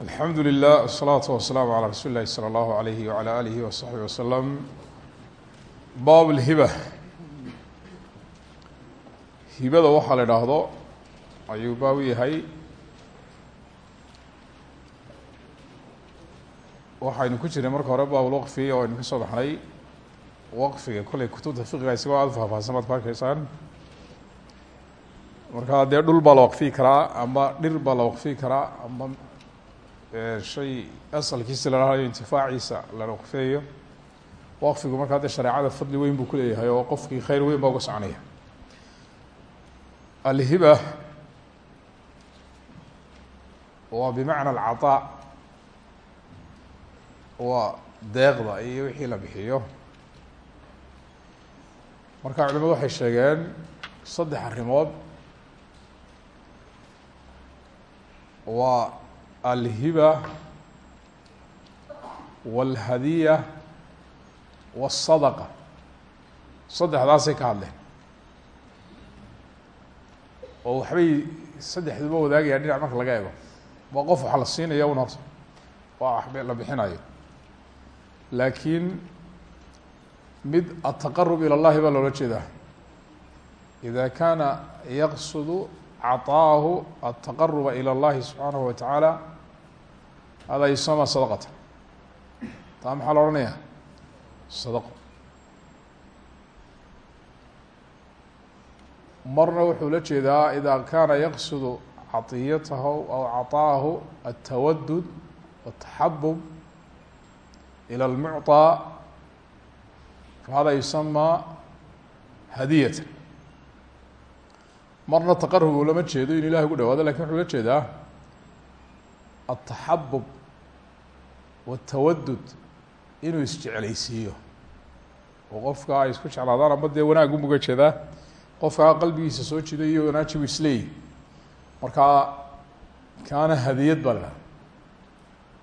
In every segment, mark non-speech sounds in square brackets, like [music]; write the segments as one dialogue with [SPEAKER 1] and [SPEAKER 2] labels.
[SPEAKER 1] alxamdu lilah asalaatu wasalaamu calaa rasuuli llahi salى allahu alayhi wala alihi wasaxbihi wasalam baab lhiba hibada waxaa la idhaahdo ayuu baab yahay. Waxaynu ku jirnay marka hore baabulwaqfi oo aynu ka soo baxnay. Waqfiga kolley kutubta fiqiga isagoo aada faahfaahsan baad ku arkaysaan markaa dee dhul baa la waqfiyi karaa ama dhir baa la waqfiyi karaa ama shay asalkiisa la dhahayo intifaaciisa la waqfeeyo waqfigu markaa dee shareecada fadli weyn buu kuleeyahay oo qofkii khayr weyn baa uga soconaya. Alhiba waa bimacna alcaطaa waa deeqda iyo wixii la bixiyo. Marka culimadu waxay sheegeen saddex arrimood. Waa alhiba walhadiya waالsadaqa saddexdaasay ka hadleen oo waxbay saddexduba wadaagayaan dhinac marka laga ego waa qof waxa la siinaya un horta waa waxba la bixinayo laakiin mid ataqarub ilى اllahi baa loola jeedaa ida kana yaqsudu caطaahu ataqaruba ilى اllahi subxaanahu wa tacaala hada yusama sadaqata taa maxaa la odhanaya sadaqo marna wuxuu la jeedaa ida kana yaqsudu caطiyatahu aw caطaahu atawadud wataxabub ilى اlmucطى fahada yusama hadiyata marna taqarub lama jeedo in ilahay ugu dhawaado laakiin wuxuu la jeedaa ataxabub watawadud inuu isjeclaysiiyo. Oo qofka ay isku jeclaadaan ama dee wanaag umuga jeedaa qofkaa qalbigiisa soo jido iyo wanaajibu isleeyi markaa kaana hadiyad baa la dhahda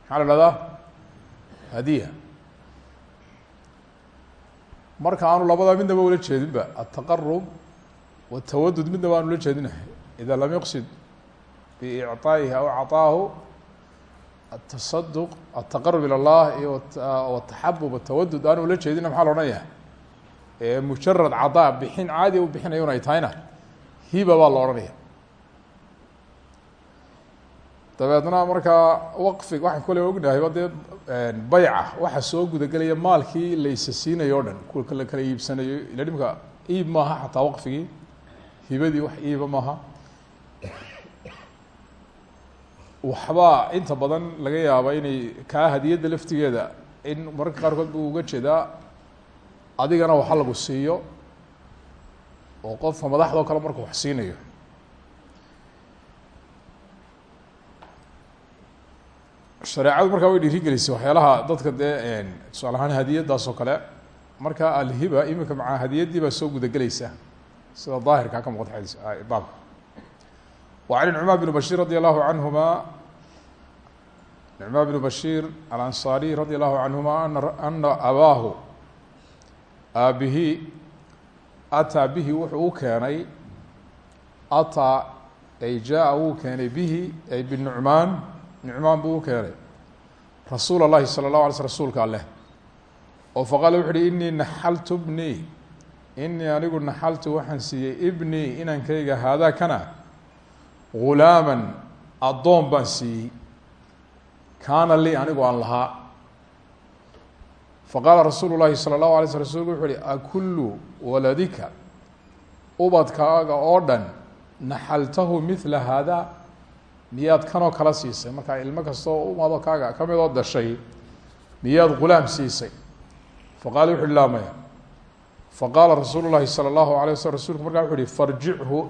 [SPEAKER 1] maxaa la dhahdaa hadiya. Marka aanu labadaa midnaba ula jeedinba ataqarub watawadud midnaba aanu la jeedinahay ida lam yuqsid biicطaa'ihi aw caطaahu atasaduq ataqarub ilى اllah iyo wataxabub atawadud aanu ula jeedina maxaa la odhanaya mujarad cadaa bixin caadi u bixinayo un ay tahayna hiba baa la odhanaya dabeedna markaa waqfig waxaan kole ognahayba dee bayca waxa soo gudagelaya maalkii laysa siinayo o dhan kuwa la kala iibsanayo ila dhimka iib maaha xataa waqfigii hibadii wax iiba maaha. Waxbaa inta badan laga yaaba inay kaa hadiyadda laftigeeda in mararka qaarkood buu uga jeedaa adigana waxa lagu siiyo oo qofka madaxda kale markuu wax siinayo. Shareecadu markaa way dhiiri gelisay waxyaalaha dadka dee tusaale ahaan hadiyadaas oo kale marka alhiba iminka maca hadiyaddii baa soo gudagelaysa sida daahirkaa ka muuqata xadiis baabka wa can nucmaan bn bashir radi allahu canhuma nucmaan bn bashir alansaariy radi allahu canhuma ana ana abaahu aabihi ataa bihi wuxuu u keenay ataa ay jaa wuu keenay bihi ay binucmaan nucmaan buu u keenay rasuul اllahi salى الlaه alay sl rsulka aleh oo faqaala wuxu uhi inii naxaltu bnii inii anigu naxaltu waxaan siiyey ibnii inankayga hada kana gulaaman adoon baan siiyey. Kaana lii anigu aan lahaa. Faqaala rasuulu llaahi sala allahu alay sl rasulku wuxu uhi akullu waladika ubadkaaga oo dhan naxaltahu midla hada miyaad kanoo kala siisay? Markaa ilmo kastaoo umadkaaga ka midoo dashay miyaad gulaam siisay? Faqala wuxu uhi laa maya faqaala rasuulu llahi salى اllahu alay waslm rasulku markaa wuxu uhi farjichu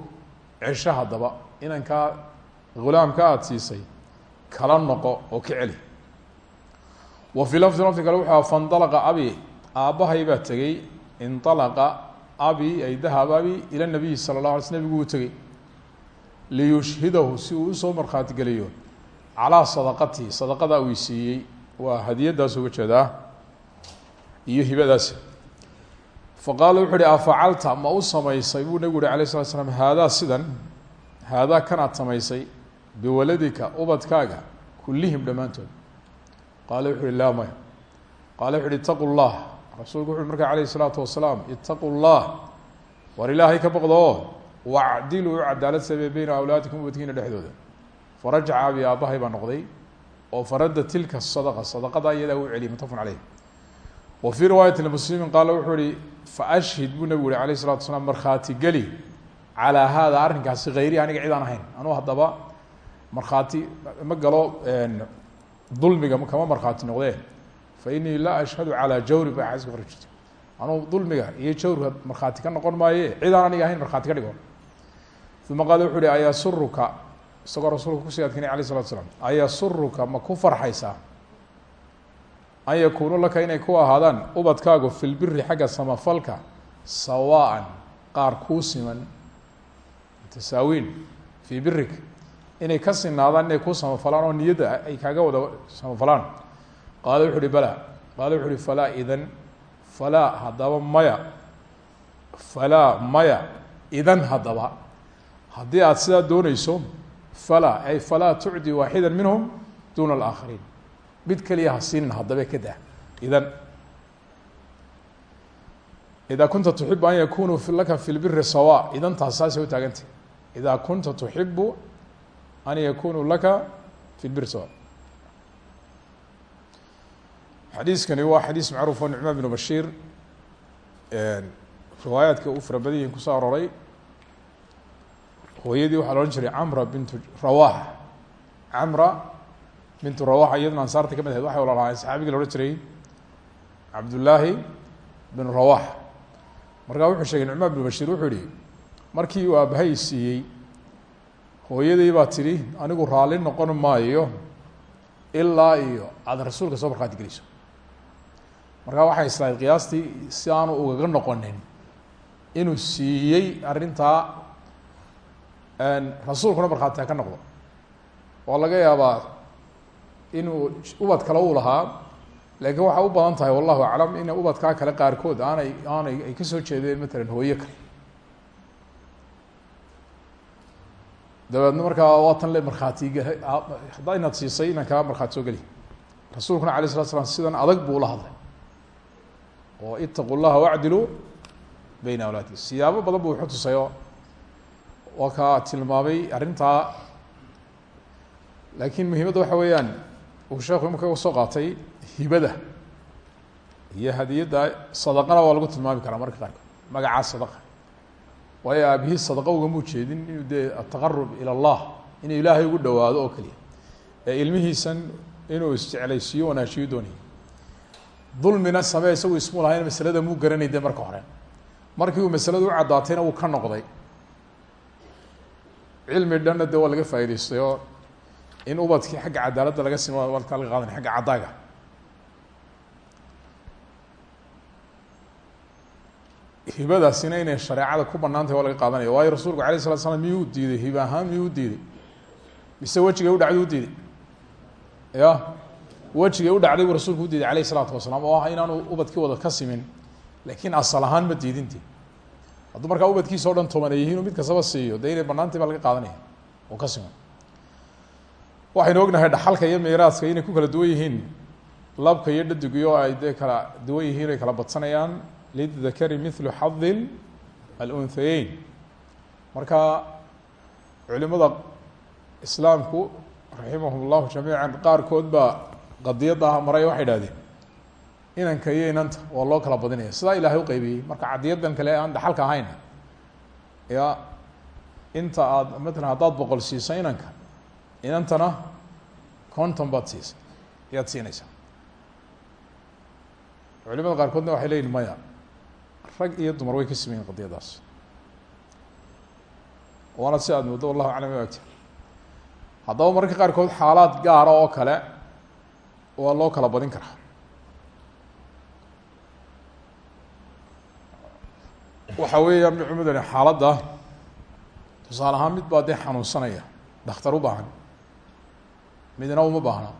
[SPEAKER 1] cesho haddaba inankaa gulaamka aada siisay kala noqo oo ka celi wa fii lafdi lafdi kale wuxu aha faاndalaqa abi aabbahay baa tegey inطalaqa abi ay dahab abi ila nabiyi salى اlah alay sl nabiguu u tegey liyushhidahu si uu usoo markhaati geliyo calaa sadaqatihi sadaqadaa uu siiyey waa hadiyadaas uga jeedaa iyo hibadaas faqaala wuxu uhi afacalta ma u samaysay? Buu nebigu uhi alayh slat slam haadaa sidan haadaa kanaad samaysay biwaladika ubadkaaga kullihim dhammaantood. Qaala wuxu uhi laa maya. Qaala wuxu uhi itaqu llah rasuulku wuxu uhi markaa alayh isalaatu wasalaam itaqu llah war ilaahay ka boqdo oo wacdiluu cadaalad samee beyna awlaadikum ubadkiina dhexdooda. Farajaca abi aabbahay baa noqday oo faradda tilka sadaqa sadaqada iyadaa u celiyay mutafaqun caleyh wa fii riwaayati lmuslimiin qaala wuxuu ihi faashhid buu nabigu yihi alayh isalatu wasalaam markhaati geli calaa haada arrinkaasi hayri aniga cid aan ahayn. Anuu haddaba markhaati ma galo dulmiga kama markhaati noqdee fa inii laa ashhadu calaa jawri ba xadiska qori jirta anuu dulmiga iyo jawrka markhaati ka noqon maaye cid aan aniga ahayn markhaati ka dhigo. Uma qaala wuxu uhi ayasuruka isagoo rasuulka ku sii adkinay alayh isalatu slam ayasuruka ma ku farxaysaa an yakuunu laka inay ku ahaadaan ubadkaagu fi lbiri xagga samafalka sawaan qaar kuu siman tasaawiin fii birik inay ka sinaadaan inay kuu samafalaan oo niyadda ay kaaga wada samafalaan. Qaala wuxu uhi bala. Qaala wuxu uhi falaa idan falaa haddaba maya. Falaa maya. Idan haddaba. Haddii aada sidaa dooneyso falaa ay falaa tucdi waaxida minhum duna alaakhariin mid keliya ha siinin haddaba ka dah idan ida kunta tuxibu an yakunuu laka fi lbiri sawa. Idan taas saasay u taagantay. Ida kunta tuxibu an yakunuu laka fi lbiri sawa. Xadiiskani waa xadiis macruuf oo nicmaan binu bashiir riwaayaadka u fara badan yihiin ku soo aroray hooyadii waxaa la jiray camra bintu rawax camra bintu rawaxa iyaduna ansaarta ka mid ahayd waxay wala lahaayeen saxaabigii la odhan jiray cabdullaahi binu rawax markaa wuxuu sheegay nicmaan binu bashiir wuxuu yihi markii uu aabahay siiyey hooyadii baa tidhi anigu raalli noqon maayo ilaa iyo aada rasuulka soo markhaati geliso. Markaa waxay islahayd qiyaastii si aanu ugaga noqonin inuu siiyey arrintaa rasuulkuna markhaatiha ka noqdo. Oo laga yaabaa inuu ubad kale uu lahaa laakiin waxaa u badan tahay wallahu aclam in ubadkaa kale qaarkood aanay aanay ay ka soo jeedeen matalan hooyo kale. Dabeedna markaa waa tan le markhaati haddaa inaad siisay inaan kaa markhaati soo geli. Rasuulkuna alay slat slam sidan adag buu ula hadlay. Oo itaqu llaha beyna awlaadi siyaabo badan buu wuxu tusayoo waa kaa tilmaamay arrintaa. Laakiin muhiimadda waxa weeyaan uu sheekhu imaka u soo qaatay hibada. Iyo hadiyadda sadaqana waa lagu tilmaami karaa marka qaarkood magacaa sadaqa. Waayo aabihii sadaqa ugama ujeedin inuu dee ataqarub ila allah inuu ilaahay ugu dhawaado oo keliya ee ilmihiisan inuu isjeclaysiiyo wanaajiyo doonaya dulmina samee isagu ismu lahayn masalada muu garanay de marka hore. Markii uu masaladu u ka noqday. Cilmi dhanna de waa laga faa'idaystay oo in ubadkii xagga cadaaladda laga simo walkaa laga qaadanay xagga caddaaga. Hibadaasina inay shareecada ku bannaan tahay waa laga qaadanaya. Waayo rasuulku alay slat slam miyuu diiday? Hiba ahaan miyuu diiday? Mise wejigay u dhacday u diiday? Ya wejigay u dhacday rasuulku u diiday alayh isalaatu wasalaam oo ah inaanu ubadkii wada ka simin. Laakiin asal ma diidinti. Hadduu markaa ubadkiisa o dhan tobanay yihiinu mid kastaba siiyo dee inay banaantay baa laga qaadanaya. Oo ka siman waxaynu ognahay dhaxalka iyo miiraaska inay ku kala duwan yihiin. Labka iyo dhadigii oo ay dee kala duwan yihiin ay kala badsanayaan. Lidakari mithlu xadi alunhayeyn marka culimada islaamku raximahum llahu jamiica qaarkood baa qadiyadda ah maray waxay idhahdeen inanka iyo inanta waa loo kala badinaya. Sidaa ilaahay uqeybiyey marka cadiyaddan kale aan dhaxalka ahayn ya inta aad matalan haddaad boqol siiso inanka inantana conton baad siisay ayaad siinaysaa culimada qaarkoodna waxay leyihin maya rag iyo dumar way ka sameyihin qadiyadaas. Waana si aad muddo wallahu aclam agti haddaba mararka qaarkood xaalaad gaara oo kale waa loo kala badin karaa. Waxa weeyaan cumadani xaaladda tusaale ahaan mid baa dee xanuunsanaya. Dhakhtar u baahan midna uma baahna.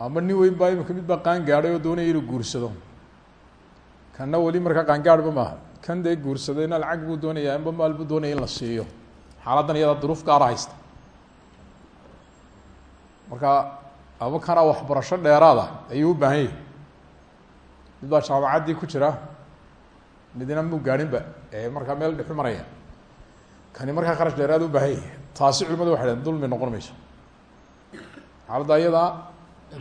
[SPEAKER 1] Ama nin weyn baa imika mid baa qaan gaadhay oo doonaya inuu guursado. Kanna weli markaa qaangaadhba maaha. Kan dee guursadayna lacag buu doonaya inba maal buu doonaya in la siiyo. Xaaladdan iyada duruuf gaara haysta. Marka ama kana waxbarasho dheeraada ayuu u baahan mid baa jaamacaddii ku jira midna mu gaadhinba ee markaa meel dhexu maraya kani markaa kharash dheeraada u baahan yahay taasi culimadu waxay dhaheen dulmi noqon mayso. Xaaladda ayadaa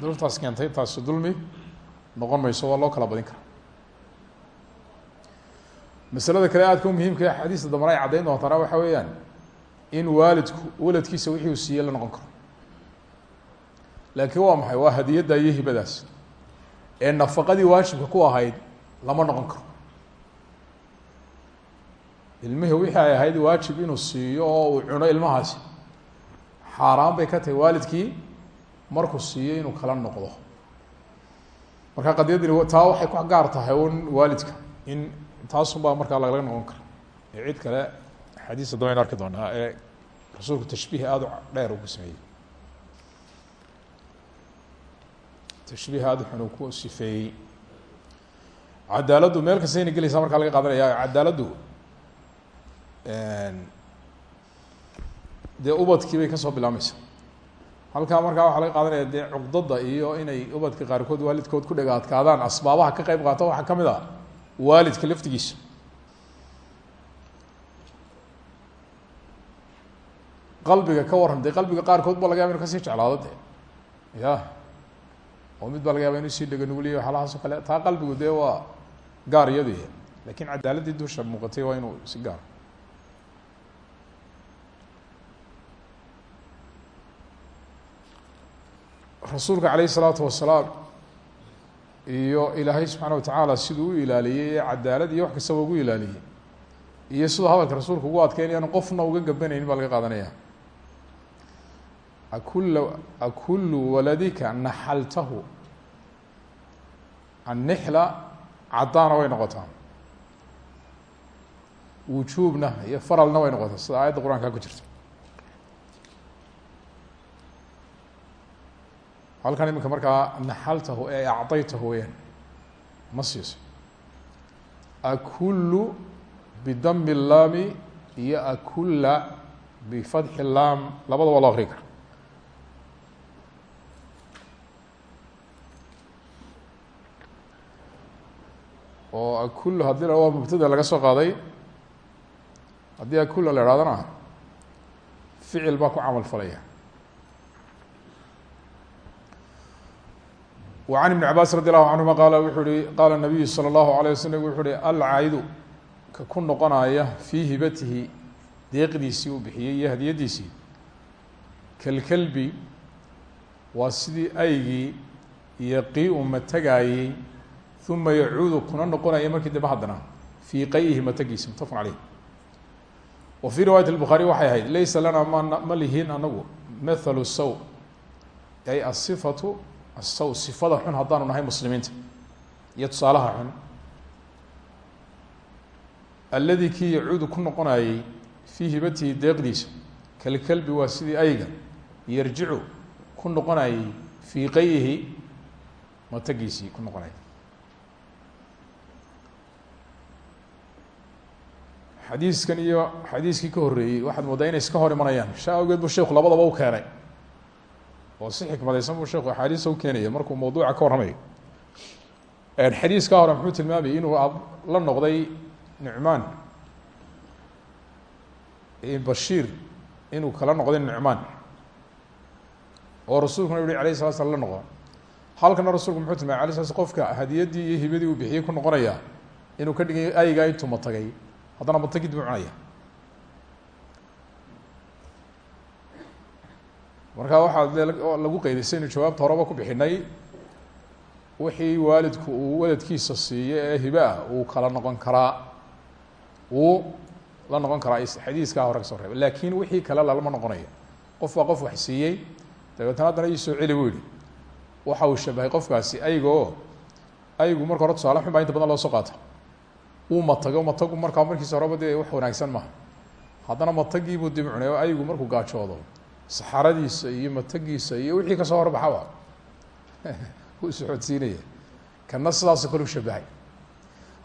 [SPEAKER 1] duruuftaas keentay taasi dulmi noqon mayso waa loo kala badin kara masalada kale aadka muhiimka ee xadiista dambana ay caddayn doontaana waxa weeyaan in waalidku waladkiisa wixii uu siiyey la noqon karo. Laakiin waa maxay? Waa hadiyadda iyo hibadaas. Ee nafaqadii waajibka ku ahayd lama noqon karo ilmihii wixii ay ahayd waajib inuu siiyo oo uu cuno ilmahaasi. Xaaraan bay ka tahay waalidkii markuu siiyo inuu kala noqdo. Marka qadiyaddani taa waxay ku gaar tahay un waalidka. In taasun baa markaa lagala noqon kara ee cid kale xadiis haddaba aynu arki doonaa ee rasuulku tashbiih aada u dheer uu ku sameeyey. Tashbiih aada xun uu ku sifeeyey. Cadaaladdu meel kastayna gelaysaa markaa laga qaadanaya cadaaladdu dee ubadkii bay ka soo bilaabmaysa. Halkaa markaa waxaa laga qaadanaya dee cuqdada iyo inay ubadka qaarkood waalidkood ku dhega adkaadaan asbaabaha ka qeyb qaata waxaa ka mid a waalidka laftigiisa. Qalbiga ka waran dee qalbiga qaarkood ba laga yaba inu ka sii jeclaado de ya oo mid baa laga yaba inu sii dhega nuguliya waxalahaas o kale. Taa qalbigu dee waa gaar iyadu laakiin cadaaladdii dusha muuqatay waa inuu si gaar rasuulka calayh isalaatu wasalaam iyo ilaahay subxaana watacaala siduu u ilaaliyey ee cadaalad iyo wax kastaba ugu ilaaliyey. Iyo siduu hadalka rasuulka ugu adkeynayaan qofna uga gabanaynin baa laga qaadanaya. Akula akulu waladika naxaltahu annixla caddaana way noqotaa wujuubna iyo faralna way noqotaa sida aayadda qur'aanka ku jirta halkan iminka markaa naxaltahu ee acdaytahu weyaan ma siiso akulu bidami laami iyo akula bifatxi laam labada waa loo akri kara. Oo akulu haddii waa mubtada laga soo qaaday haddii akula la ihahdana ficil baa ku camal falaya وعن بن عabاس رضي الله عنهma qال wuxuu hi qاla النaبiyu slى الlaهu عليه وsلم wuxuu uhi alcaayidu ka ku noqonaya fii hibatihi deeqdiisii uu bixiyey iyo hadiyadiisii kalkelbi waa sidii aygii yaqiu matagaayey ثuma yacuudu kuna noqonaya markii dambe haddana fii qayhi matagiisa mutafq عaleyh wa fii riwaayaة الbخaarي waxay ahayd laysa lana ma ma lihin anagu mثl saw ay aلصfaة asaw sifada xun haddaanu nahay muslimiinta iyo tusaalaha xun. Alladii kii yacuudu ku noqonayey fii hibatihi deeqdiisa kalkelbi waa sidii ayga yarjicu ku noqonayey fii qayihi matagiisii ku noqonayay xadiiskan iyo xadiiskii ka horreeyey waxaad moodaa inay iska hor imanayaan shaa awgeed buu sheikhu labadaba u keenay oo si xikmadaysan buu sheeku axaadiista u keenaya markuu mawduuca ka warramayo xadiiska hore muxuu tilmaamayay inuu la noqday nucmaan. Bashiir inuu kala noqday nucmaan. Oo rasuulkuna yihi alayh sala slam la noqo. Halkana rasuulku muxuu tilmamay alay sla qofka hadiyaddii iyo hibadii uu bixiyey ku noqonaya inuu ka dhigay aygaa intuu matagay haddana matagid buu cunaya marka waxaa de lagu qeydaysaynu jawaabta horeba ku bixinay wixii waalidku uu waladkiisa siiyo ee hibe ah uu kala noqon karaa wuu la noqon karaa xadiiskaa hore ka soo reebay. Laakin wixii kale lalama noqonayo. Qof baa qof wax siiyey dabeetna haddana ii celi buu waxa uu shabahay qofkaasi ayga oo aygu marka hore tusaale xun baa inta badan loo soo qaata. Wuu matago matagu markaa markiisa horeba dee wax wanaagsan maaha. Haddana matagiibuu dib cunay oo aygu markuu gaajoodo saxaradiisa iyo matagiisa iyo wixii ka soo horbaxaba [laughs] wuu socodsiinaya kana sidaasoo kale u shabahay.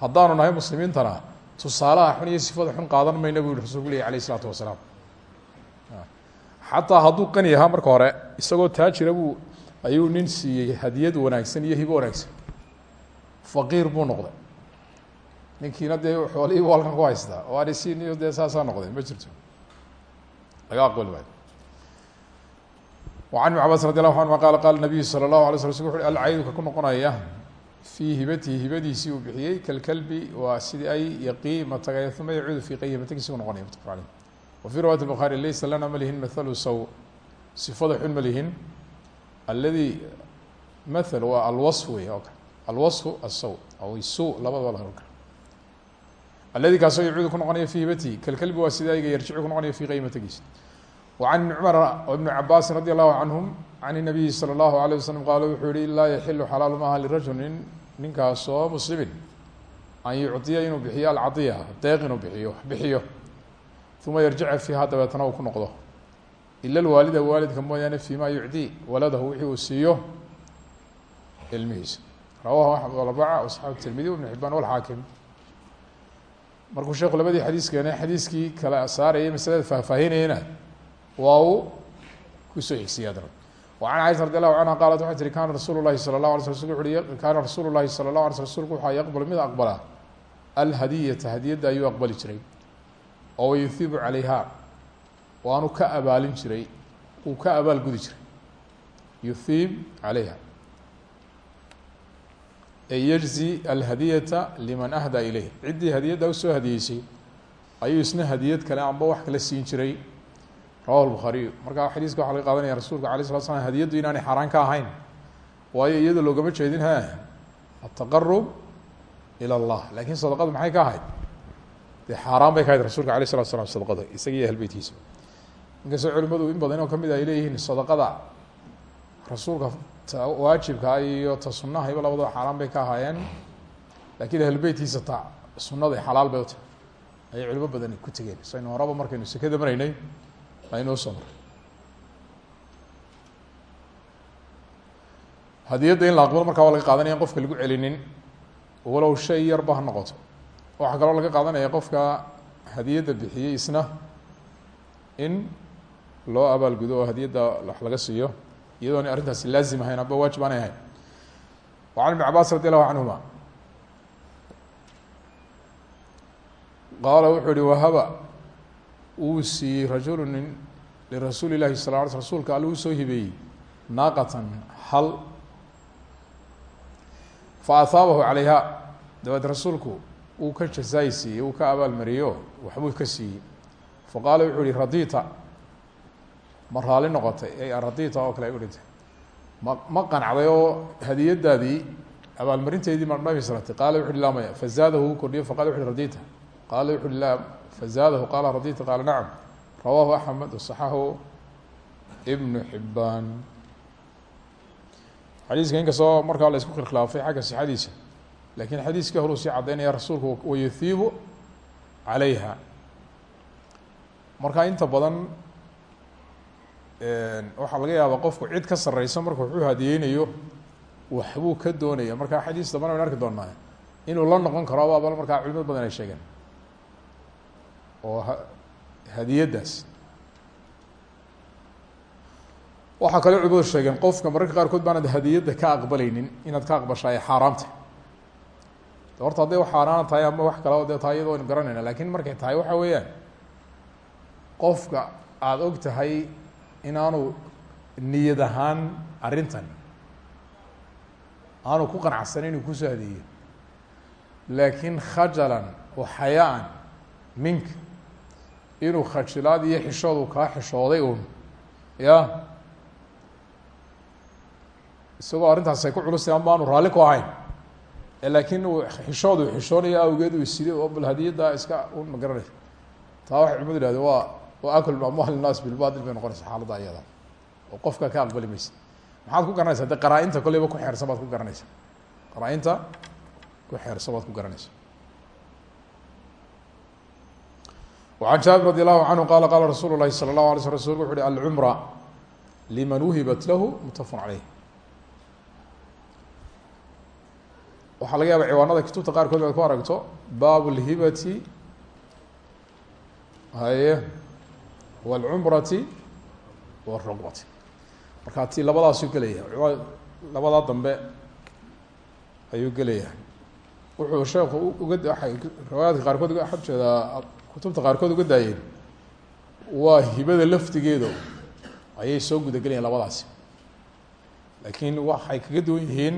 [SPEAKER 1] Haddaanu nahay muslimiintana tusaalaha xun iyo sifada xun qaadan mayna bu yihi rasulku lehi alayh isalaatu wasalaam. Xataa hadduu qani ahaa marka hore isagoo taajira buu ayuu nin siiyey hadiyad wanaagsan iyo hibo wanaagsan. Faqiir buu noqday. Ninkiina dee xoolihii bu halkan ku haystaa. Oo arisiniyo dee saasaa noqday. Ma jirto. Laga aqbali maayo an ibn cabas radi allahu anuma qaala qaala nabiyu sala allahu alay sl sl wuxu uhi alcaydu ka ku noqonaya fii hibatihi hibadiisii uu bixiyey kalkalbi waa sidii ay yaqii matagaya uma yacuudu fii qayhi matagisi u noqonaya mutafaq aleyh wa fii riwayat bukhaari laysa lana malihin mathalu saw sifada xun malihin aladi mathal waa alwasf wey o kale alwasfu asaw aw su labadaba la ka aladi kaasoo yacuudu ku noqonaya fii hibatihi kalkalbi waa sidii ayga yarjicu ku noqonaya fii qayhi matagiisa وعن بن cمر وبن cabاsi رadي الlه عanهm عن النabiyi slى الlaه عليه وsلم qaala wuxuu yihi laa yaxilu xalaal maaha lirajuli ninkaasoo mslimi an yucطiya inuu bixiyo alcaطiya deeq inuu bixiyo bixiyo ثuma yarjica fiiha dabeetana uu ku noqdo ila اwaalida waalidka mooyaane fيma yucdي waladahu wixii uu siiyo ilmihiisa rawahu أحmed والarبcة وصxaab التirmidi وبن xibaan والxaakim markuu sheeku labadii xadiis keenay xadiiskii kala saarayay maslada faahfaahinayena waa uu kusoo xigsiya adna وعن caiشha رadي الlahu canha qalat waxay tihi kana rasuul الlahi salى الlaه alay sl ui kaana rasuul الlahi salى الlaه alay sl rsulku waxaa yaqbal mid aqbala alhadiyata hadiyadda ayuu aqbali jiray oo wayuhiibu calayha waanu ka abaalin jiray uu ka abaal gudi jiray yuhiib calayha ay yجزي alhadiyata liman ahda ilayh ciddii hadiyadda usoo hadiyeysay ayuu isna hadiyad kale amba wax kala siin jiray rawahu lbuhaariy marka xadiiska waxa laga qaadanaya rasuulka alay slat slam hadiyaddu inaanay xaaraan ka ahayn. Waayo iyada loogama jeedin ha. Ataqarub ilى اllah laakiin sadaqadu maxay ka ahayd? Dee xaaraan bay ka ahayd rasulka alayh slatu slam sadaqada isaga iyo ahlbeytkiisa inkastoo culimadu in badan oo ka mid a ah ay leeyihiin sadaqada rasuulka ta waajibka iyo ta sunahayba labadaba xaaraan bay ka ahaayeen. Lakin ahlbeytkiisa ta sunaday xalaal bay u tahay. Ayay culimo badan ku tegeen. Saynu horaba markaynu sekada maraynay waa inoo soo mara hadiyadda in la aqbalo markaa waa laga qaadanaya in qofka lagu celinin. Walow shay yarba ha noqoto. Waxaa kaloo laga qaadanaya qofka hadiyada bixiyey isna in loo abaalgudo oo hadiyada wax laga siiyo iyadoon arrintaasi laazim ahayn amba waajib aanay ahayn. Wa can ibn cabaas radi allahu canhuma. Qaala wuxuu wahaba uu siiyey rajulu nin lirasuuli lahi sal l rsulka alla u soo hibeeyey naaqatan hal. Fa ahaabahu calayha dabeed rasuulku uu ka jasaayi uu ka abaalmariyo waxbuu ka siiyey. Faqaala wuxuu yihi radita maraali noqotay ay radita oo kale u udhintay ma ma qancday oo hadiyadaadii abaalmarinteedii ma dhamisratay qaala wuxu uhi laa maya. Fazaadahu u kordhiyo faqala wuxu uhi radita qaala wuxu laa fazaadahu qaala radita qaala nacam rawaahu axmed wasaxahu ibnu xibaan xadiiska inkastoo markaa la isku khilkhilaafay xagga sixadiisa laakiin xadiiskii horuu sii caddaynaya rasuulku wayuhiibu calayha marka inta badan waxaa laga yaabaa qofku cid ka sareysa marka wuxuu hadiyeynayo waxbuu ka doonaya marka xadiis dambana wayn arki doonaa inuu la noqon karo abaabal markaa culimad badan ay sheegeen oo hadiyaddaas waxaa kaloo culimadu sheegeen qofka mararka qaarkood baanad hadiyadda ka aqbaleynin inaad ka aqbasha ay xaaraamta horta hadday xaaraan tahay ama wax kale dee taa iyado aynu garanayna laakiin markay tahay waxa weeyaan qofka aada og tahay inaanu niyad ahaan arrintan aanu ku qanacsan inuu ku soo hadeeyo laakiin khajalan wa xayaa-an minka inuu khajilaad iyo xishoodu kaa xishooday uun. Ya? Isagoo arrintaas ay ku culusay ama aanu raalli ku ahayn. Laakiin uu xishoodu xishoonayo awgeed uu isiday oo bal hadiyaddaa iska un ma garanaysa taa waxay culimadu ihahde waa waa akl amwal الnaas bilbatil bay noqonaysa xaaladda ayada. Oo qofka ka aqbali maysa maxaad ku garanaysaa de qaraa-inta kolleyba ku xeersan baad ku garanaysa qaraa-inta ku xeersan baad ku garanaysa an jaabir radi allahu canhu qala qaala rasuulu lahi sala lah ala sl rasulk wuxu uhi alcumra liman wuhibat lahu mutafun caleyh waxaa laga yaaba ciwaanada kutubta qaarkood ad ku aragto baabu lhibati haye wاlcumrati wاruqbati marka ti labadaasuu gelayahay. Labadaa dambe ayuu gelayahay. Wuxuu sheekhu uga riwaayaadka qaarkood uga jeedaa kutubta qaarkood uga daayeen waa hibada laftigeedu ayay soo gudagelayaan labadaasi. Laakiin waxay kaga duwan yihiin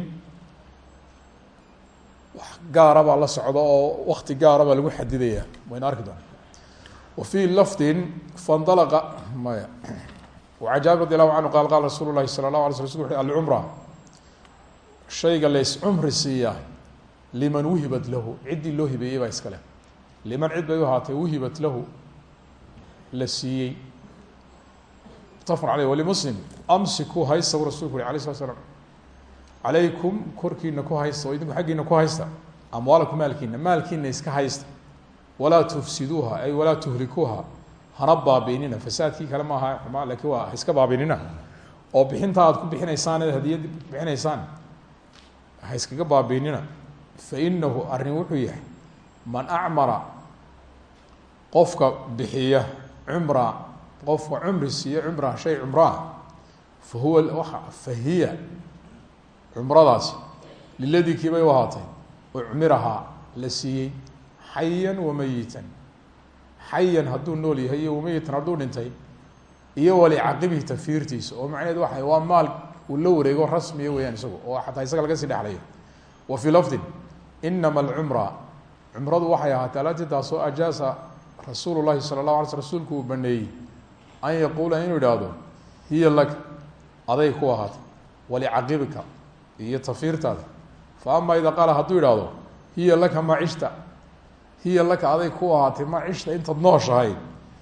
[SPEAKER 1] wax gaara la socda oo wakti gaara baa lagu xadidaya. Wayna arki doona wa fii lafdin faindalaqa maya wacan jaabir radi allahu canhu qaal qaala rasuulu llahi sala allahu alay sl slk wuxu alcumra. Shayga lays cumri siiyaa liman wuhibat lahu ciddii loo hibeeyey baa iska leh liman cid bay u wuhibat lahu la siiyey. Mutafaqun aleyh walimuslim amsiku haysta rasulku uri alay slat slam ku haysta oo idinku xaggiina ku haysta amwaalakum maalkiina maalkiina iska haysta. Walaa tufsiduuha ay walaa tuhlikuuha hana baabiinina fasaadkii kale maaha xumaa lakiin waa ha iska baabiinina. Oo bixinta aad ku bixinaysaan hadiyad bixinaysaan ha iskaga baabiinina. Fa inahu arrin wuxuu yahay man acmara qofka bixiya cumra qofka cumri siiya cumra shay cumraa fa huwa fa hiya cumradaasi liladii kii bay u ahaatay. Ucmirahaa la siiyey xayan wamayitan xayan hadduu nool yahay iyo wamayitan hadduu dhintay iyo walicaqibihi tafiirtiisa oo macnaheed waxa waa maal uu la wareego rasmiya weyaan isagu oo xataa isaga laga sii dhexlayo. Wa fii lafdin inama alcumra cumradu waxay ahaatay alatii taasoo ajaasa rasuulu llahi sala llahu alay sl rsulku uu baneeyey an yaquula inuu ihahdo hiya laka aday ku ahaatay walicaqibika iyo tafiirtaada. Fa ama ida qaala hadduu ihahdo hiya laka ma cishta hiya laka aday ku ahaatay ma cishta intaad nooshahay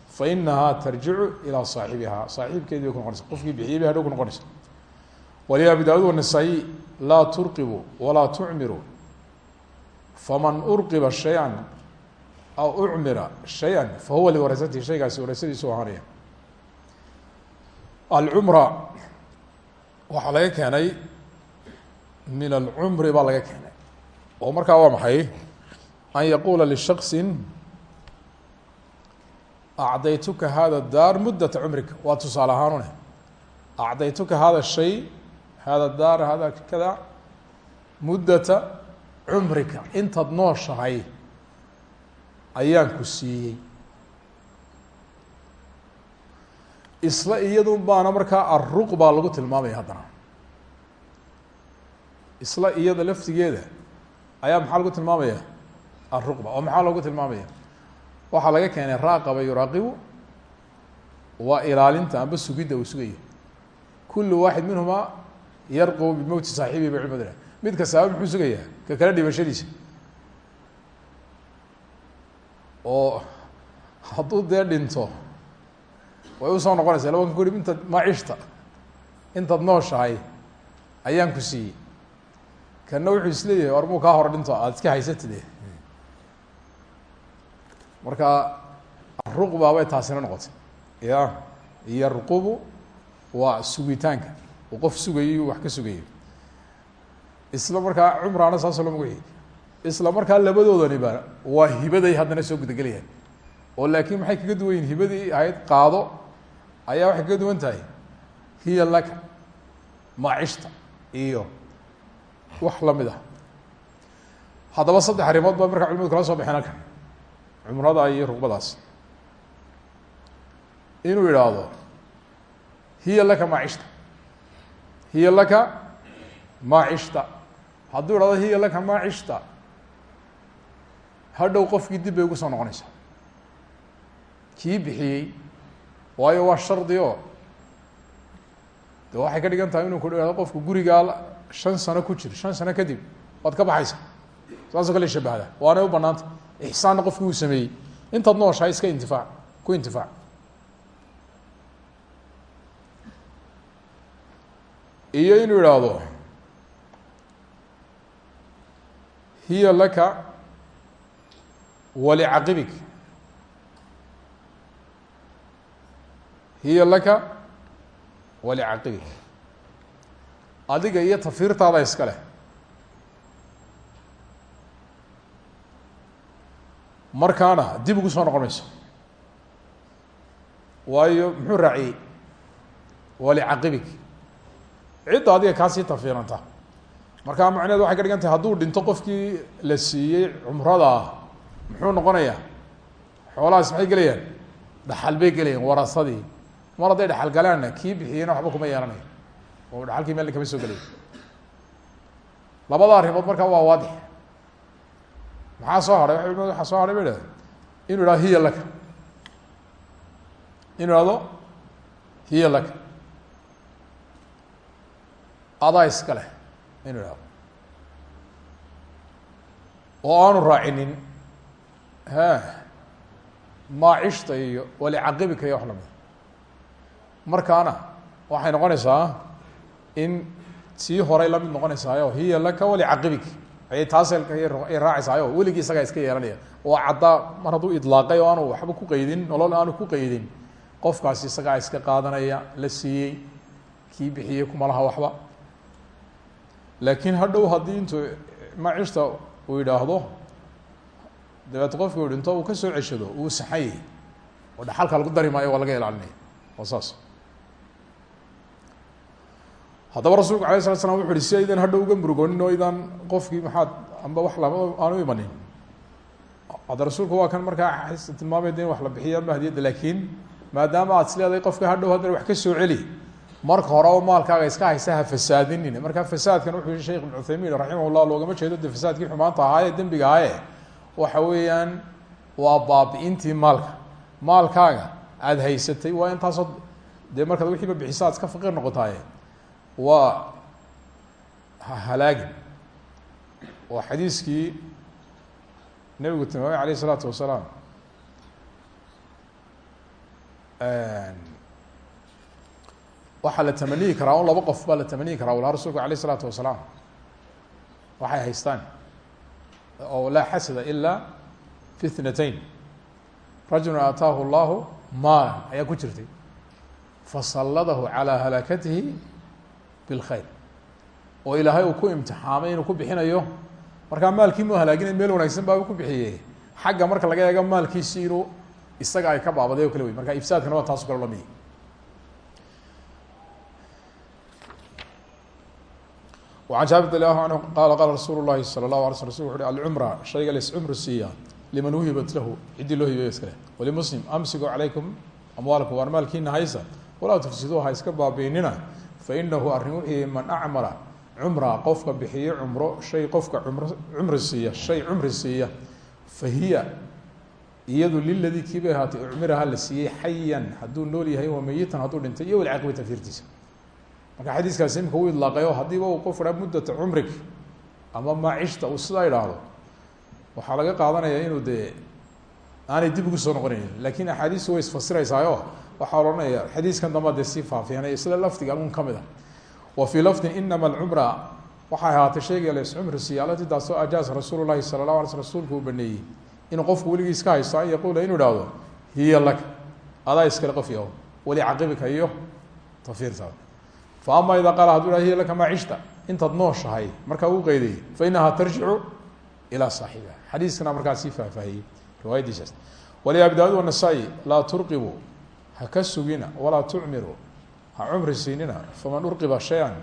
[SPEAKER 1] fa inahaa tarjicu ilaa saaxibihaa. Saaxiibkeedi bay ku noqonaysa qofkii bixiyey bay ku noqonaysa wali abi daawud wanisaa-i laa turqibu walaa tucmiru faman urqiba shay-an aw ucmira shay-an fa huwa liwarasatihi shaygaasi warasadiisu ahaanaya alcumra waxaa laga keenay min alcumri baa laga keenay oo markaa waa maxay an yaquula lishaksin acdaytuka hada daar muddata cumrika waa tusaale ahaanune acdaytuka hada shay hada daar hada kada muddata cumrika intaad nooshahay ayaan ku siiyey. Isla iyadun baana markaa aruq baa lagu tilmaamaya haddana. Isla iyada laftigeeda ayaa maxaa lagu tilmaamaya? Aruqba oo maxaa loogu tilmaamaya? Waxaa laga keenay raaqaba yuraaqibu waa ilaalinta amba sugidda uu sugayo. Kulu waaxid minhumaa yarqubu bimowti saaxibihi ba culimadu mid kastaaba muxuu sugayaa? Ka kale dhimashadiisa oo hadduu dee dhinto way u soo noqonaysa laba kan ku uri intaad macishta intaad nooshahay ayaan ku siiyey. Kana wuxuu is leeyahay war muu kaa hor dhinto aada iska haysatide marka ruqba bay taasina noqotay. Ya yarqubu waa sugitaanka. Uu qof sugayo wax ka sugayo. Isla markaa cumraana saasoo lama wixi isla markaa labadoodaniba waa hibaday haddana soo gudagelayaan oo laakiin maxay kaga duwan yihiin hibadii ahayd qaado ayaa waxay kaga duwan tahay. Hiya laka macishta iyo wax la mid ah. Haddaba saddex arrimood baa markaa culimadu kala soo baxeen halkan. Cumrada iyo ruqbadaas. Inuu yidhaahdo hiya laka macishta hiya laka macishta hadduu idhahdo hiya laka macishta hadhow qofkii dib bay ugu soo noqonaysaa. Kii bixiyey waayo waa shardi oo. De waxay ka dhigan tahay inuu ku dhahdo qofku gurigaa shan sano ku jir shan sano kadib waad ka baxaysa saasoo kale shabahda waanay u banaanta. Ixsaanna qofkii uu sameeyey. Intaad nooshahay iska intifaac ku intifaac. Iyo inuu ihahdo hiya laka walicaqibik hiya laka walicaqibik adiga iyo tafiirtaada iska leh markaana dib ugu soo noqon mayso waayo muxuu raaciyey walicaqibik cidda adiga kaasii tafiiranta markaa macneed waxay ka dhigan tahay hadduu dhinto qofkii la siiyey cumrada muxuu noqonayaa? Xoolahaas maxay gelayaan? Dhaxal bay gelayaan warasadii. Mar hadday dhaxal galaanna? Kii bixiyeyna waxba kuma yeelanayo. Oo dhaxalkii meel kama soo gelay. Labada arrimood markaa waa waadix. Maxaa soo culimadu waxaa soo haray ba idhahda inu ihahdo hiya laka. Inu ihahdo hiya laka. Adaa iska leh inu ihahdo oo aanu raacinin maacishta iyo walicaqibika iyo wax lamida markaana waxay noqonaysaa in sii horay la mid noqonaysaayo hiya laka walicaqibik ayay taaselka ay raacaysaayo weligii isagaa iska yeelanaya. Oo caddaa mar hadduu idlaaqay oo aanu waxba ku qeydin nolol aanu ku qeydin qofkaasi isagaa iska qaadanaya la siiyey kii bixiyey kuma laha waxba. Laakiin hadhow haddii intuu macishta uu yidhaahdo dabeet qofki u dhinto uu ka soo ceshado uu saxanyay oo dhaxalka lagu dari waa laga ilaalinaya waa saas. Haddaba rasuulku alay slat slam wuxu uhi si aydan uga murugonin oo idaan qofkii maxaad amba wax lama aanu imanin. Hadda rasuulku waa kan markaa tilmaamay in wax la bixiya ama laakiin maadaama aad isleedahay qofka hadhow haddana wax ka soo celi marka hore oo maalkaaga iska haysa ha fasaadinin markaa fasaadkan wuxuu yihi sheikh ibn cuthaymin raximah llah loogama jeedo de fasaadkii xumaanta ahaaye dembiga ahaaye waxa weeyaan waa baabi'intii maalka. Maalkaaga aada haysatay waa intaasoo dee markaad wixiiba bixisa ad iska faqiir noqotaaye. Waa halaagin. Oo xadiiskii nebigu tilmaamay alayh isalaatu wasalaam. Waxaa la tamaniyi karaa un laba qof baa la tamaniyi karaa walaha rasulku alayh isalaatu wasalaam. Waxay haystaan oo laa xasada ila fi ithnatayn rajulu aataahu llahu maalan ayaa ku jirtay fasalladahu calaa halaakatihi bilkhayr oo ilaahay uu ku imtixaamay inuu ku bixinayo markaa maalkii mu halaagina meel wanaagsan baaba ku bixiyey xagga marka laga eego maalkiisi inuu isaga ay ka baabaday o kale wey marka ifsaadkana waa taaso kale lamidi an jaabir lahu anhu qaala qaala rasuul lahi sal lah ala sl rsul u alcumra shayga laiscumru siiya liman uhibat lahu ciddii loo hibeeyo iskale walimuslim amsigu calaykum amwaalakum waar maalkiina haysa walaa tufsiduu ha iska baabiinina fainahu arrin man acmala cumra qofka bixiyo cumro shay qofka cumri siiya shay cumri siiya fa hiya iyadu liladii kiibay ahaatay ucmiraha la siiyey xayan hadduu nool yahay wa meyitan hadduu dhintay iyo walcaaqibay tafsiirtiisa marka xadiiskaasi imika uu idlaaqayo haddiiba uu qof dhaa muddata cumrig ama maacishta uu sidaa idhaahdo waxaa laga qaadanaya inuu dee aanay dib ugu soo noqonaynin laakiin axaadiistu way isfasiraysaayo. Waxaa odhanaya xadiiskan damba dee sii faafiyana sida lafdiga un ka mid a wa fii lafdin inama alcumra waxay ahaatay shayga lascumri siiya alati taasoo ajaasa rasuul lahi sala la ala sl rasuulku uu baneeyey. Qofku weligii iska haysto an yaquula inuu ihahdo hiya laka adaa iskale qof weli caqibika iyo tafiirtaada ama idaa qaala haduu hiya laka maa cishta intaad nooshahay markaa uu qeydayey fa inahaa tarjicu ilaa saaxibiha xadiiskana markaa sii faahfaahiyey riwaayadiisaas wali abi daawud wanasaa-i laa turqibu ha ka sugina walaa tucmiru ha cumri siinina faman urqiba shay-an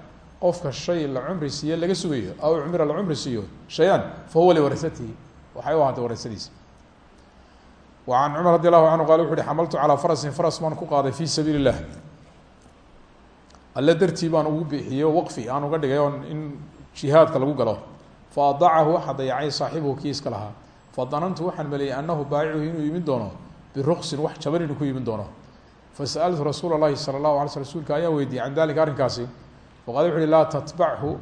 [SPEAKER 1] qofka shay la cumri siiye laga sugayo aw cumira la cumri siiyo shay-an fa huwa liwarasatihi waxay u ahaatay warasadiisa wa can cumar radi allahu canhu qala wuxu uhi xamaltu calaa farasin faras baan ku qaaday fi sabiili illah alle dartii baan ugu bixiye waqfi aan uga dhigay on in jihaadka lagu galo fa adacahu waxa dayacay saaxibuhu kii iska lahaa fa danantu waxaan maleeyey anahu baayicuhu inuu imin doono biruksin wax jaban inuu ku imin doono fasaltu rasuula اlahi salى اlahu alay sl rsulka ayaan weydiiyey can dalika arrinkaasi faqala wuxu uhi laa tatbachu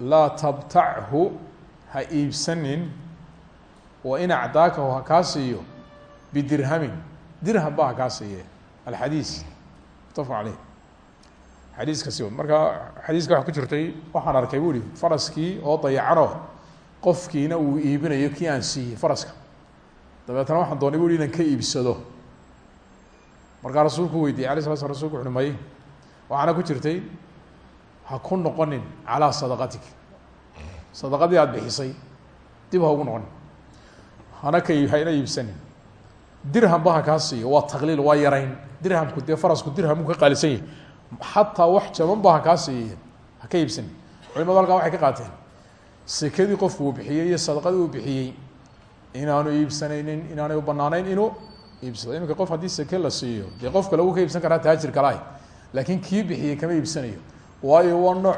[SPEAKER 1] laa tabtachu ha iibsanin wa in acdaakahu ha kaa siiyo bidirhamin dirham ba ha kaa siiye alxadiis mutafaq caleyh xadiiskasi marka xadiiska waxa ku jirtay waxaan arkay bu ihi faraskii oo dayacanoo qofkiina uu iibinayo kii aan siiyey faraska. Dabeetna waxaan doonay bu hi inan ka iibsado. Markaa rasuulku weydiiyey alay sala sl rasulku wuxuhi may waxaana ku jirtay ha ku noqonin calaa sadaqatik. Sadaqadii aada bixisay dib ha ugu noqonin. Hana ka hayna iibsanin dirhamba ha kaa siiyo waa taqliil waa yarayn. Dirhamku dee farasku dirhamu ka qaalisan yahy xataa wax jaban ba ha kaa siiyen ha ka iibsanin culimadu halkaa waxay ka qaateen sekadii qofku uu bixiyey iyo sadaqadii uu bixiyey. Inaanu iibsanaynin inaanay u banaaneyn inuu iibsado. Iminka qof haddii seke la siiyo dee qofka lagu ka iibsan karaa taajir kalaah laakiin kii bixiyey kama iibsanayo. Waayo waa nooc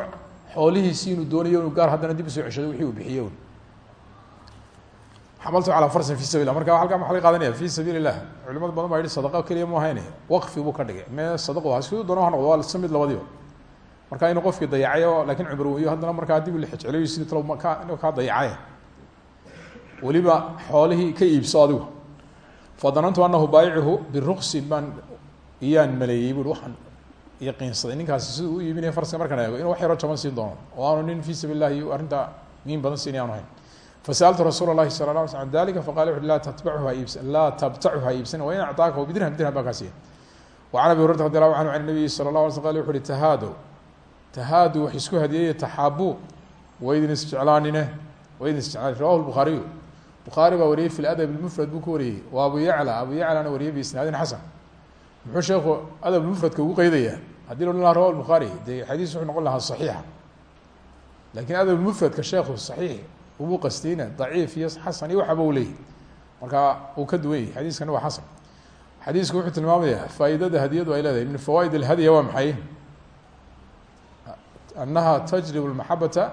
[SPEAKER 1] xoolihiisi inuu doonayo inuu gaar haddana dib u soo ceshado wixii uu bixiye xamaltu calaa farsin fi sabil lah marka halkaa maxa laga qaadanaya fi sabiil illah culimada badan baa yihi sadaqa keliya mu ahayne waqfi buu ka dhigay me sadaqo ha siduu doono ha noqdo waa lisa mid labadiba marka inuu qofkii dayacayo laakiin cumar weyo haddana markaa dib lixijceliyo sidii talo maka inuu kaa dayacay weliba xoolihii ka iibso adigu fadanantu anahu baayicuhu biruksin baan iyaan maleeyey bui waxaan yaqiinsaday ninkaasi siduu u iibinaya farska markaan eego inuu wax yaroo jaban siin doono oo nin fi sabil lah iyo badan siini aanu hayn fasأltu rasuul الlahi salى ه alay slm an dalika faqala wuxu laa tatbachu ha iibs laa tabtachu ha iibsan wain acطaaka bidirham dirham baa kaa siiya وcan abi hurata radi allahu canhu can الnabiyi salى الlah alay sl qal wuxu uhi tahaado tahaadu wax isku hadiyeeye taxaabu waydin isjeclaanine waydin isjeclaan rawahu الbukhaariyu bukhaari baa wariyey fi adab اmfrad buu ku wariyey wa abu yacla abu yaclana wariyey biisnaadin xasan muxuu sheekhu adab mfradka ugu qeydaya haddii la odhan laha rawa bukhaari dee xadiis wuxuu noqon lahaa صaxiixa lakin adab mfradka sheekhu صaxiix umu qastina daciif iyo xasan iyo waxaba u leeyahy marka uu ka duwan yahy xadiiskana waa xasan xadiisku wuxuu tilmaamayaa faa'iidada hadiyadu ay leedahay min fawaaid اlhadya waa maxay anaha tajlib اlmaxabata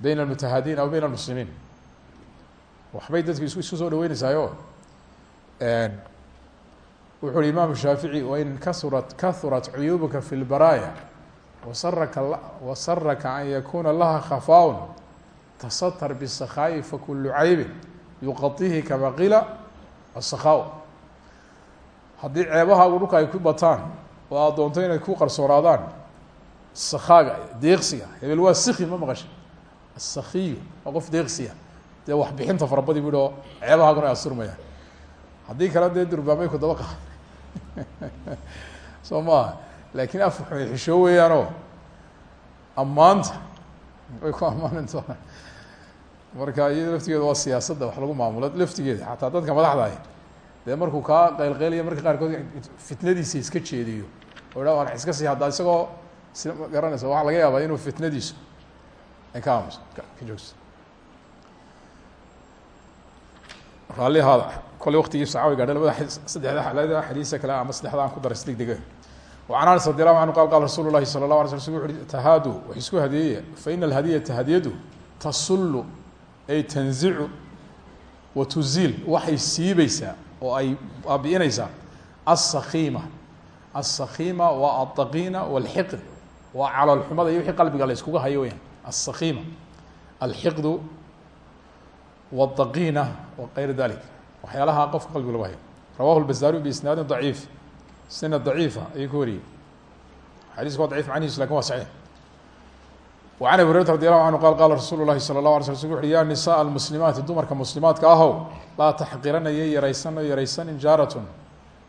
[SPEAKER 1] bayna اlmutahadiin aw bayna اlmuslimiin waxbay dadku is isku soo dhaweyneysaayoo wuxu uhi imam shaafici wain kasurat kahurat cuyubuka fi lbaraaya wasaraka wasaraka an yakuna laha khafaaun tasatar bsakaa'i fakulu caybin yuqaihi kama qila asakhaa haddii ceebahaagu dhulka ay ku bataan oo aad doonto inay ku qarsoonaadaan sakaaga deeqsiga hebel waa siki ma maqasha. Asakiyu waa qof deeqsiya dee waxbixinta farabadi bu oo ceebahaaguna ay asurmayaan haddii kale durbaamay ku daba qaad [laughs] soo laakiin af xishoo weeyaanoo way ku ammaanan doonaan marka iyado laftigeeda waa siyaasadda wax lagu maamulo laftigeeda xataa dadka madaxda ah dee markuu kaa qaylqeylayo marka qaarkood fitnadiisa iska jeediyo oo dha waan iska sii haddaa isagoo si garanaysa waxaa laga yaabaa inuu fitnadiisu ay ka aamuso ka joogso raallihaada kolley waktigii sacaawi gaadhay labada saddexda labada xadiisa kale ama saddexda aan ku daray sdegdega وعن aنس رضي الله عنه qال qال رsuل الlahi صلى الله علي sل وu uhi تhaadu wax isku hadiyeya faإن الhadيةa hadiyadu tasulu ay tanzicu wa tuziil waxay siibeysaa oo ay baabi'inaysaa السakيma السakيma waa الضaقina والxiqd waa caloolxumada iyo wixii qalbiga la iskuga hayo weyaan السakيma الxiqdu والضaقina وغayr dalik waxyaalaha qofka qalbiga lagu hayo rawahu الbزاriي بisnaadi ضaعيif sina daciifa ayuu ka wariyey xadiisku waa dacif macnihiisu lakin waa saxiix an abi hurerata radi allahu anhu qaal qaala rasuulu lahi sala lah ala sl u uui ya nisaءa almuslimaati dumarka muslimaadka ahow laa taxqirana yay yaraysanoo yaraysanin jaaratun.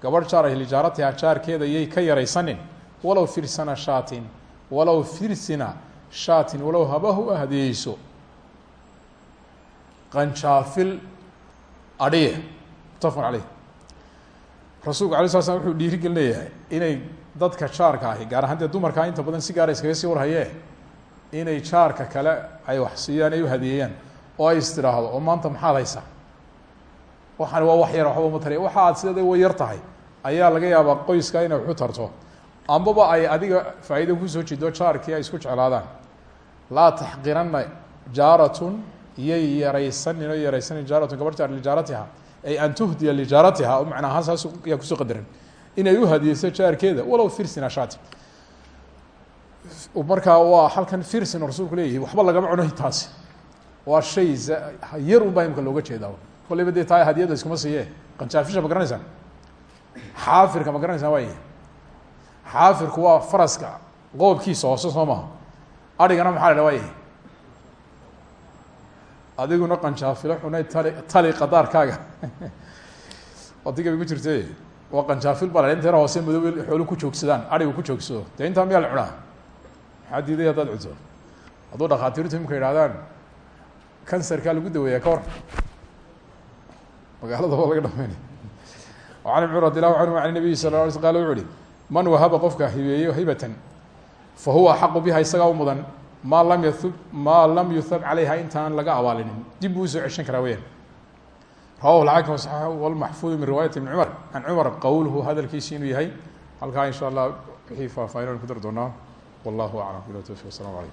[SPEAKER 1] Gabadh jaaray ah, lijaaratiha ah, jaarkeeda yay ka yaraysanin. Walow firsana shaatin walow firsina shaatin walow habahu hadeeyeyso qanjaafil adhiye mutafaqun caleyh rasuulku ala sal slam wuxuu dhiiri gelinayaa inay dadka jaarka ahi gaar ahaan dee dumarkaa ah, inta badan si gaara iskaga sii warhaye inay jaarka kale ay wax siiyaan ay u hadiyeeyaan oo ay is oo maanta maxaad haysaa? Waxaan waa wax yar waxba uma tariya waxa aad sideeda way yar tahay. Ayaa laga yaabaa qoyska inay waxu tarto. Ambaba ay adiga faa'iida ku soo jido jaarkii ay isku jeclaadaan. Laa taxqirana jaaratun iyay yaraysanin oo yaraysanin jaaratun gabar jaar lijaaratiha ay an tuhdiya lijaaratiha o macna ahaan saas yaa ku soo qadaran inay u hadiyeyso jaarkeeda walow firsina shati markaa waa halkan firsin rasuulku leeyahay waxba lagama cuno taasi waa shay yar un baa imika looga jeedaa. Kolleyba dee taa hadiyada iskuma siiye. Qanjaafisha ma garanaysaan? Xaafirka ma garanaysaan waay xaafirku faraska qoobkiisa hoose soo maha adhigana maxaa la dha waay adiguna qanjaafilo xunay tali qadaarkaaga. Odiga bay ku waa qanjaafil baa la hoose madow xoolu ku joogsadaan adhigu ku joogsado. Dee intaa miyaa la cunaa maxaa diiday haddaad cudso hadduu dhakhaatiirtu imka yidhahdaan kansarkaa lagu daweeyaa ka hor magaaladaba laga dhameynay an cumr radi allahu canhu an nabiyi sal l sl qala wuxu uhi man wahaba qofka hibeeyo hibatan fa huwa axaqu biha isagaa u mudan lam yaub maa lam yuhab calayha intaan laga abaalinin dib buu u soo ceshan karaa weyaan rawahu alxakim saxiix wlmaxfuud min riwaayati ibn cumar can cumar qowluhu hadalkiisi inuu yahay halkaa insha allah wixii faahfaahin aan ku wallahu aclam bila towfiq wasalam alaykum